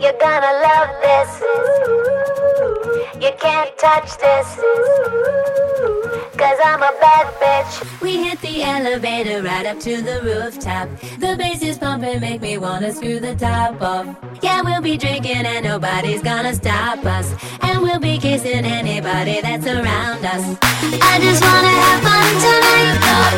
You're gonna love this. You can't touch this. Cause I'm a bad bitch. We hit the elevator right up to the rooftop. The bass is pumping, make me wanna screw the top off. Yeah, we'll be drinking and nobody's gonna stop us. And we'll be kissing anybody that's around us. I just wanna have fun tonight.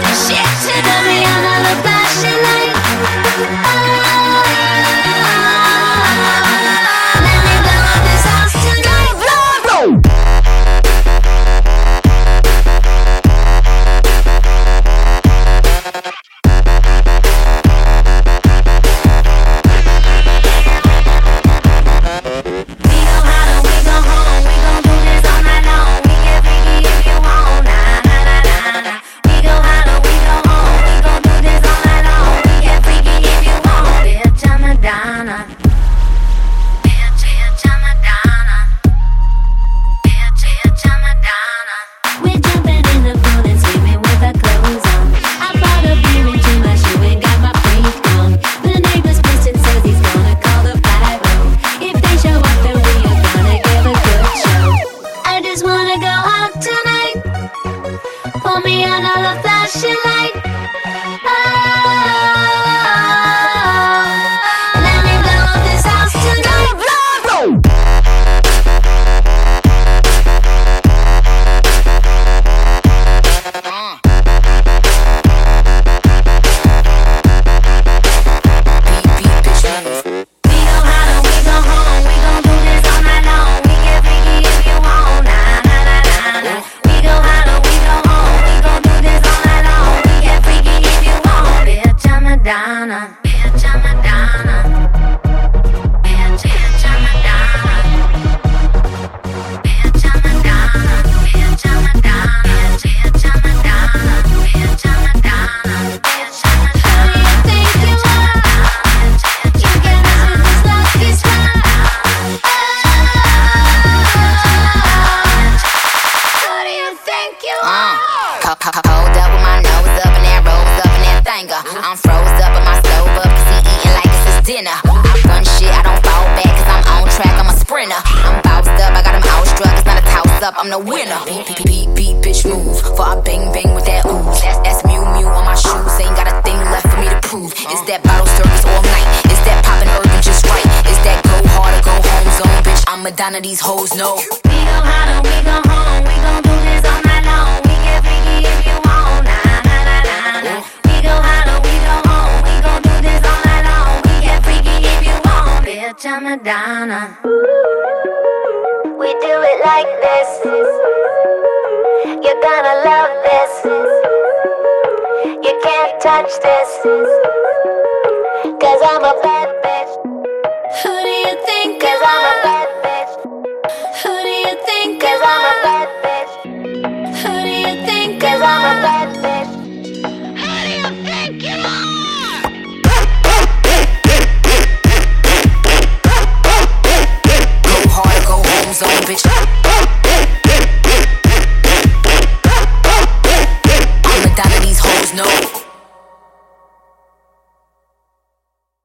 Madonna. Bitch, I'm Madonna. Bitch, I'm Madonna. Bitch, I'm Madonna. Bitch, I'm Madonna. Bitch, I'm Madonna. Bitch, I'm Madonna. None of these hoes know. We go hard and we go home. We gon' do this all night long. We get freaky if you want. Nah, nah, nah, nah, nah. We go hard and we go home. We gon' do this all night long. We get freaky if you want. Bitch, I'm Madonna. We do it like this. You're gonna love this. You can't touch this. Cause I'm a bad bitch.